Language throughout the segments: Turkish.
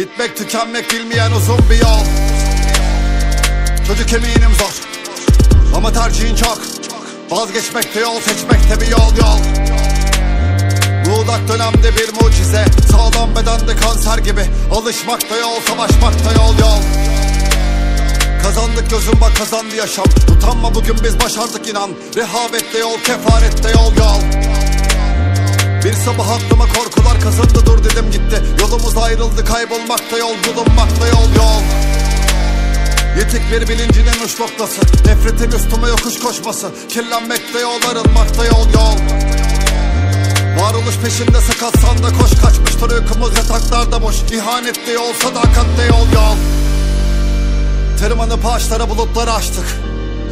Bitmek tükenmek bilmeyen uzun bir yol. Çocuk eminim zor. Ama tercihin çok. Vazgeçmekte yol seçmekte bir yol yol. Muğlak dönemde bir mucize. Sağlam bedende kanser gibi. Alışmakta yol savaşmakta yol yol. Kazandık gözüm bak kazandı yaşam. Utanma bugün biz başardık inan. Rehavette yol kefarette yol yol Bir sabah aklıma korkular kazındı dur dedim gitti. Yolumuz ayrıldı kaybolmakta yol bulunmakta yol yol. Yetik bir bilincinin uç noktası. Nefretin üstüme yokuş koşması. Kirlenmekte yol arınmakta yol yol. Varoluş peşinde sakatsan da koş Kaçmıştır uykumuz yataklarda boş. İhanette yol sadakatte yol yol. Tırmanıp ağaçlara bulutları açtık.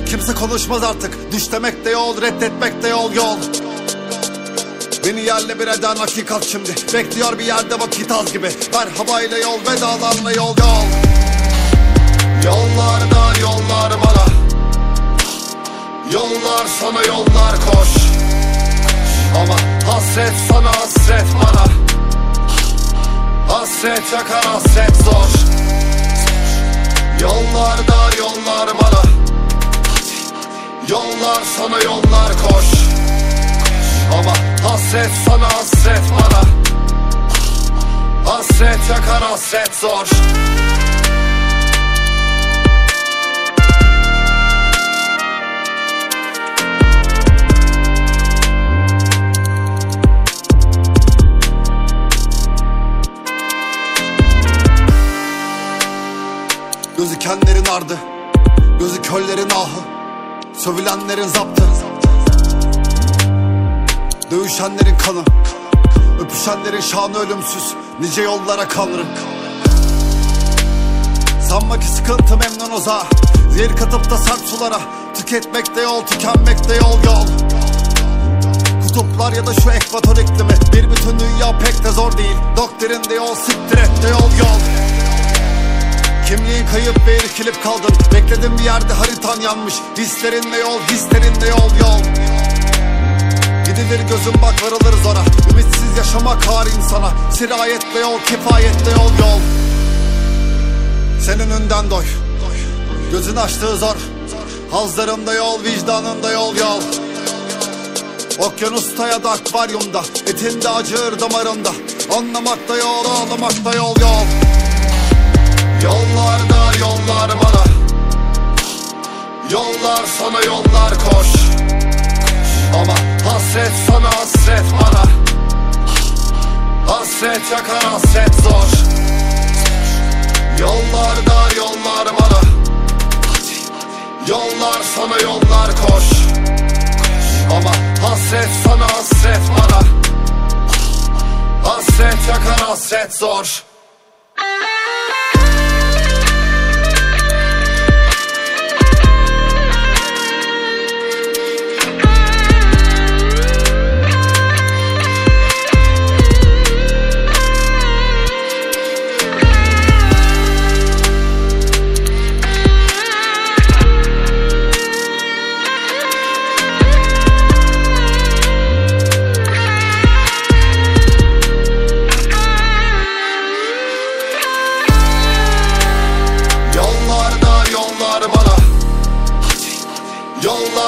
Kimse konuşmaz artık. Düş demek de yol reddetmek de yol yol Beni yerle bir eden hakikat şimdi. Bekliyor bir yerde vakit az gibi. Merhabayla yol vedalarla yol yol. Yollarda yollar bana. Yollar sana yollar koş. Ama hasret sana hasret bana. Hasret yakar hasret zor. Yollarda yollar bana. Yollar sana yollar koş hasret sana hasret bana. Hasret yakar hasret zor. Gözükenlerin ardı Gözü köllerin ahı. Sövülenlerin zaptı Dövüşenlerin kanı. Öpüşenlerin şanı ölümsüz. Nice yollara kanırım. Sanma ki sıkıntı memnun oza. Zehir katıp da sarp sulara. Tüketmekte yol tükenmekte yol yol. Kutuplar ya da şu ekvator iklimi. Bir bütün dünya pek de zor değil. Doktrin de yol siktir et de yol yol. Kimliğin kayıp ve irkilip kaldın Bekledim bir yerde haritan yanmış. Hislerinle yol, hislerinle yol yol Gidilir gözüm bak varılır zora. Ümitsiz yaşamak ağır insana. Sirayetle yol, kifayetle yol yol. Sen önünden doy. Gözün açtığı zor. Hazlarında yol, vicdanında yol yol. Okyanusta ya da akvaryumda Etinde acır damarında. Anlamakta yol, ağlamakta yol yol. Yollarda yollar bana. Yollar sana yollar koş hasret sana hasret bana. Hasret yakar hasret zor. Yollarda yollar bana. Yollar sana yollar koş. Ama hasret sana hasret bana. Hasret yakar hasret zor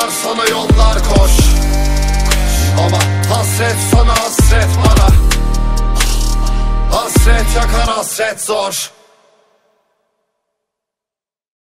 Yollar sana yollar koş. Ama hasret sana hasret bana. Hasret yakar hasret zor